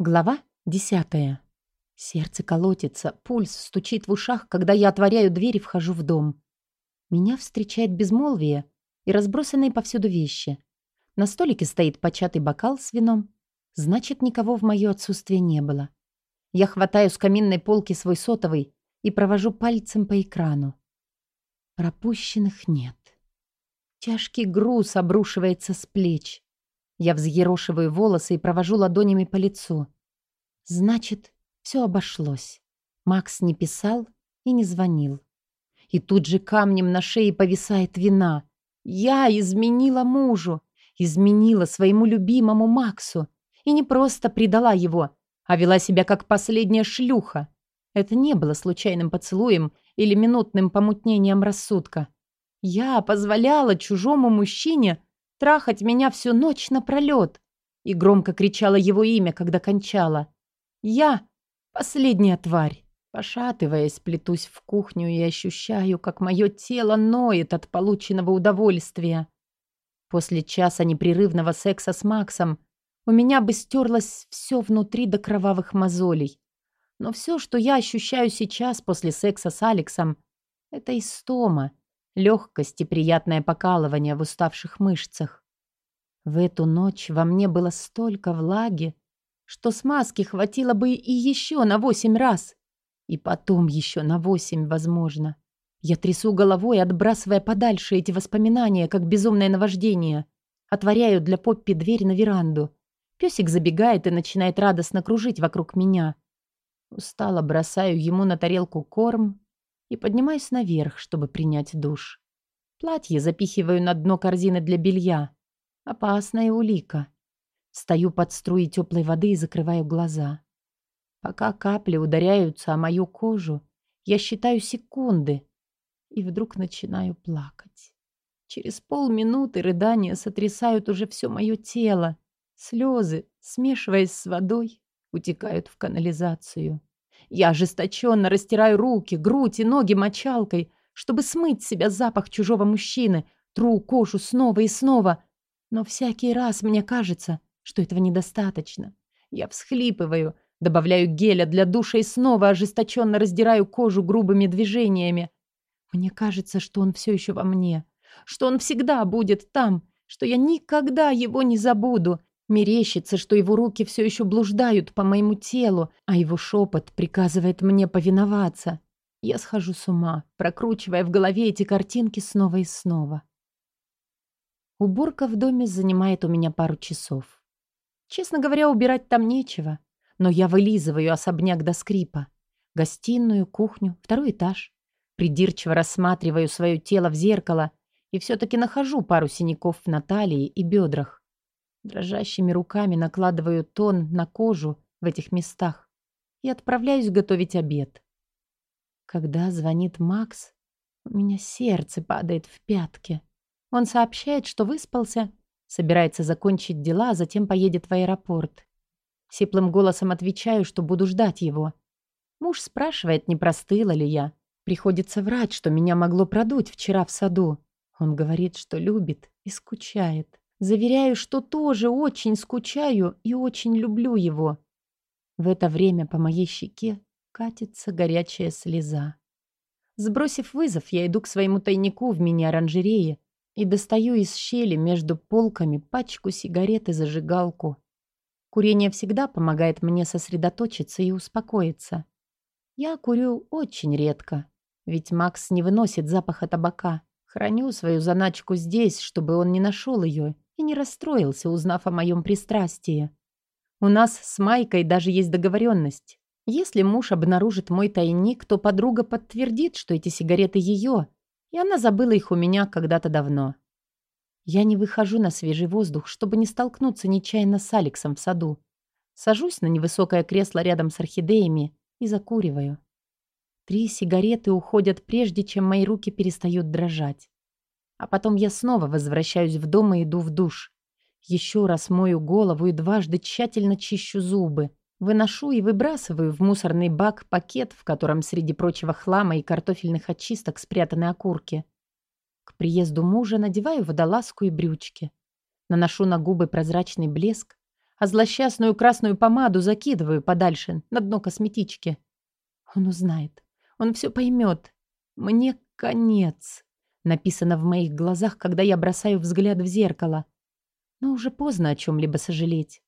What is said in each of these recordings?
Глава десятая. Сердце колотится, пульс стучит в ушах, когда я отворяю дверь и вхожу в дом. Меня встречает безмолвие и разбросанные повсюду вещи. На столике стоит початый бокал с вином. Значит, никого в моё отсутствие не было. Я хватаю с каминной полки свой сотовый и провожу пальцем по экрану. Пропущенных нет. Тяжкий груз обрушивается с плеч. Я взъерошиваю волосы и провожу ладонями по лицу. Значит, все обошлось. Макс не писал и не звонил. И тут же камнем на шее повисает вина. Я изменила мужу, изменила своему любимому Максу. И не просто предала его, а вела себя как последняя шлюха. Это не было случайным поцелуем или минутным помутнением рассудка. Я позволяла чужому мужчине трахать меня всю ночь напролет и громко кричала его имя, когда кончала. Я — последняя тварь. Пошатываясь, плетусь в кухню и ощущаю, как мое тело ноет от полученного удовольствия. После часа непрерывного секса с Максом у меня бы стерлось все внутри до кровавых мозолей. Но все, что я ощущаю сейчас после секса с Алексом, это истома, легкость и приятное покалывание в уставших мышцах. В эту ночь во мне было столько влаги, что смазки хватило бы и еще на восемь раз. И потом еще на восемь, возможно. Я трясу головой, отбрасывая подальше эти воспоминания, как безумное наваждение. Отворяю для Поппи дверь на веранду. Песик забегает и начинает радостно кружить вокруг меня. Устало бросаю ему на тарелку корм и поднимаюсь наверх, чтобы принять душ. Платье запихиваю на дно корзины для белья. Опасная улика. Стою под струей теплой воды и закрываю глаза. Пока капли ударяются о мою кожу, я считаю секунды и вдруг начинаю плакать. Через полминуты рыдания сотрясают уже все мое тело. Слезы, смешиваясь с водой, утекают в канализацию. Я ожесточенно растираю руки, грудь и ноги мочалкой, чтобы смыть с себя запах чужого мужчины, тру кожу снова и снова. Но всякий раз мне кажется, что этого недостаточно. Я всхлипываю, добавляю геля для душа и снова ожесточенно раздираю кожу грубыми движениями. Мне кажется, что он все еще во мне, что он всегда будет там, что я никогда его не забуду, Мерещится, что его руки все еще блуждают по моему телу, а его шепот приказывает мне повиноваться. Я схожу с ума, прокручивая в голове эти картинки снова и снова. Уборка в доме занимает у меня пару часов. Честно говоря, убирать там нечего, но я вылизываю особняк до скрипа. Гостиную, кухню, второй этаж. Придирчиво рассматриваю свое тело в зеркало и все-таки нахожу пару синяков на талии и бедрах. Дрожащими руками накладываю тон на кожу в этих местах и отправляюсь готовить обед. Когда звонит Макс, у меня сердце падает в пятки. Он сообщает, что выспался, собирается закончить дела, а затем поедет в аэропорт. Сиплым голосом отвечаю, что буду ждать его. Муж спрашивает, не простыла ли я. Приходится врать, что меня могло продуть вчера в саду. Он говорит, что любит и скучает. Заверяю, что тоже очень скучаю и очень люблю его. В это время по моей щеке катится горячая слеза. Сбросив вызов, я иду к своему тайнику в мини-оранжерее и достаю из щели между полками пачку сигарет и зажигалку. Курение всегда помогает мне сосредоточиться и успокоиться. Я курю очень редко, ведь Макс не выносит запаха табака. Храню свою заначку здесь, чтобы он не нашел ее и не расстроился, узнав о моем пристрастии. У нас с Майкой даже есть договоренность. Если муж обнаружит мой тайник, то подруга подтвердит, что эти сигареты ее, и она забыла их у меня когда-то давно. Я не выхожу на свежий воздух, чтобы не столкнуться нечаянно с Алексом в саду. Сажусь на невысокое кресло рядом с орхидеями и закуриваю. Три сигареты уходят прежде, чем мои руки перестают дрожать. А потом я снова возвращаюсь в дом и иду в душ. Еще раз мою голову и дважды тщательно чищу зубы. Выношу и выбрасываю в мусорный бак пакет, в котором среди прочего хлама и картофельных очисток спрятаны окурки. К приезду мужа надеваю водолазку и брючки. Наношу на губы прозрачный блеск, а злосчастную красную помаду закидываю подальше, на дно косметички. Он узнает. Он все поймет. Мне конец. Написано в моих глазах, когда я бросаю взгляд в зеркало. Но уже поздно о чем-либо сожалеть.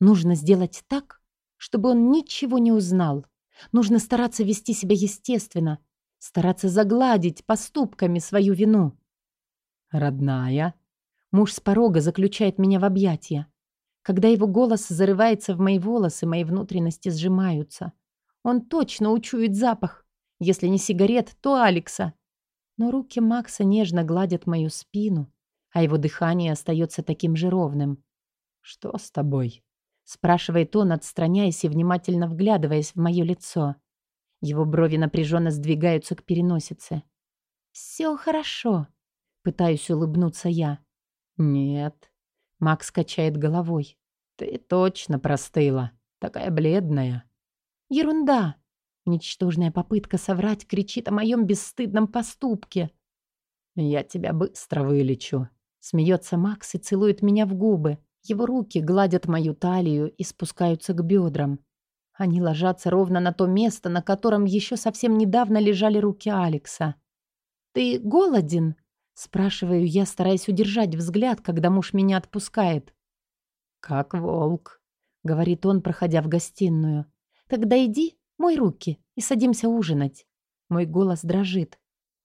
Нужно сделать так, чтобы он ничего не узнал. Нужно стараться вести себя естественно, стараться загладить поступками свою вину. «Родная», муж с порога заключает меня в объятия. Когда его голос зарывается в мои волосы, мои внутренности сжимаются. Он точно учует запах. Если не сигарет, то Алекса. Но руки Макса нежно гладят мою спину, а его дыхание остается таким же ровным. «Что с тобой?» — спрашивает он, отстраняясь и внимательно вглядываясь в мое лицо. Его брови напряженно сдвигаются к переносице. «Все хорошо», — пытаюсь улыбнуться я. «Нет», Макс качает головой. «Ты точно простыла. Такая бледная». «Ерунда!» Ничтожная попытка соврать кричит о моем бесстыдном поступке. «Я тебя быстро вылечу», — смеется Макс и целует меня в губы. Его руки гладят мою талию и спускаются к бедрам. Они ложатся ровно на то место, на котором еще совсем недавно лежали руки Алекса. «Ты голоден?» Спрашиваю я, стараясь удержать взгляд, когда муж меня отпускает. «Как волк», — говорит он, проходя в гостиную. «Тогда иди, мой руки, и садимся ужинать». Мой голос дрожит.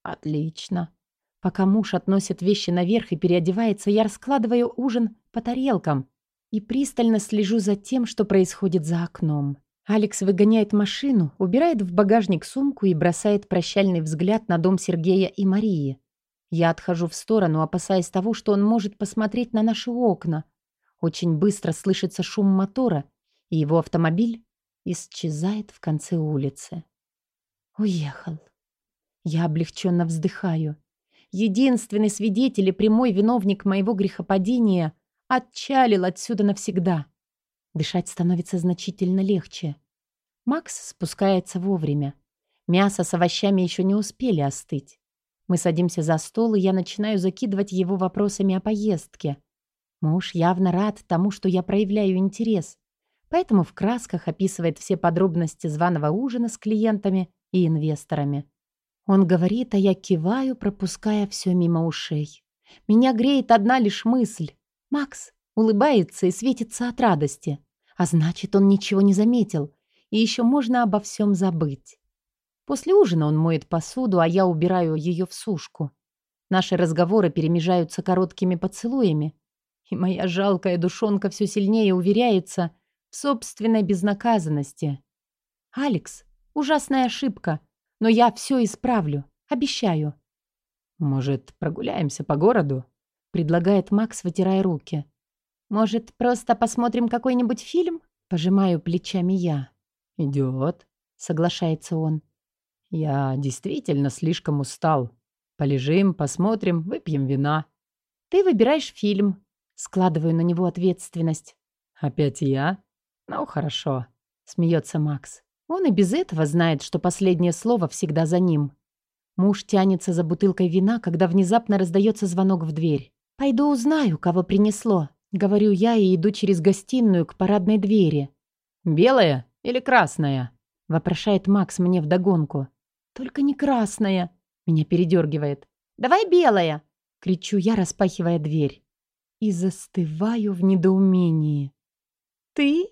«Отлично». Пока муж относит вещи наверх и переодевается, я раскладываю ужин по тарелкам и пристально слежу за тем, что происходит за окном. Алекс выгоняет машину, убирает в багажник сумку и бросает прощальный взгляд на дом Сергея и Марии. Я отхожу в сторону, опасаясь того, что он может посмотреть на наши окна. Очень быстро слышится шум мотора, и его автомобиль исчезает в конце улицы. Уехал. Я облегченно вздыхаю. Единственный свидетель и прямой виновник моего грехопадения отчалил отсюда навсегда. Дышать становится значительно легче. Макс спускается вовремя. Мясо с овощами еще не успели остыть. Мы садимся за стол, и я начинаю закидывать его вопросами о поездке. Муж явно рад тому, что я проявляю интерес, поэтому в красках описывает все подробности званого ужина с клиентами и инвесторами. Он говорит, а я киваю, пропуская все мимо ушей. Меня греет одна лишь мысль. Макс улыбается и светится от радости. А значит, он ничего не заметил, и еще можно обо всем забыть. После ужина он моет посуду, а я убираю ее в сушку. Наши разговоры перемежаются короткими поцелуями, и моя жалкая душонка все сильнее уверяется в собственной безнаказанности. «Алекс, ужасная ошибка, но я все исправлю, обещаю». «Может, прогуляемся по городу?» — предлагает Макс, вытирая руки. «Может, просто посмотрим какой-нибудь фильм?» — пожимаю плечами я. «Идет», — соглашается он. «Я действительно слишком устал. Полежим, посмотрим, выпьем вина». «Ты выбираешь фильм». Складываю на него ответственность. «Опять я? Ну, хорошо», — смеется Макс. Он и без этого знает, что последнее слово всегда за ним. Муж тянется за бутылкой вина, когда внезапно раздается звонок в дверь. «Пойду узнаю, кого принесло», — говорю я и иду через гостиную к парадной двери. «Белая или красная?» — вопрошает Макс мне вдогонку. Только не красная. Меня передергивает. Давай белая. Кричу я, распахивая дверь. И застываю в недоумении. Ты?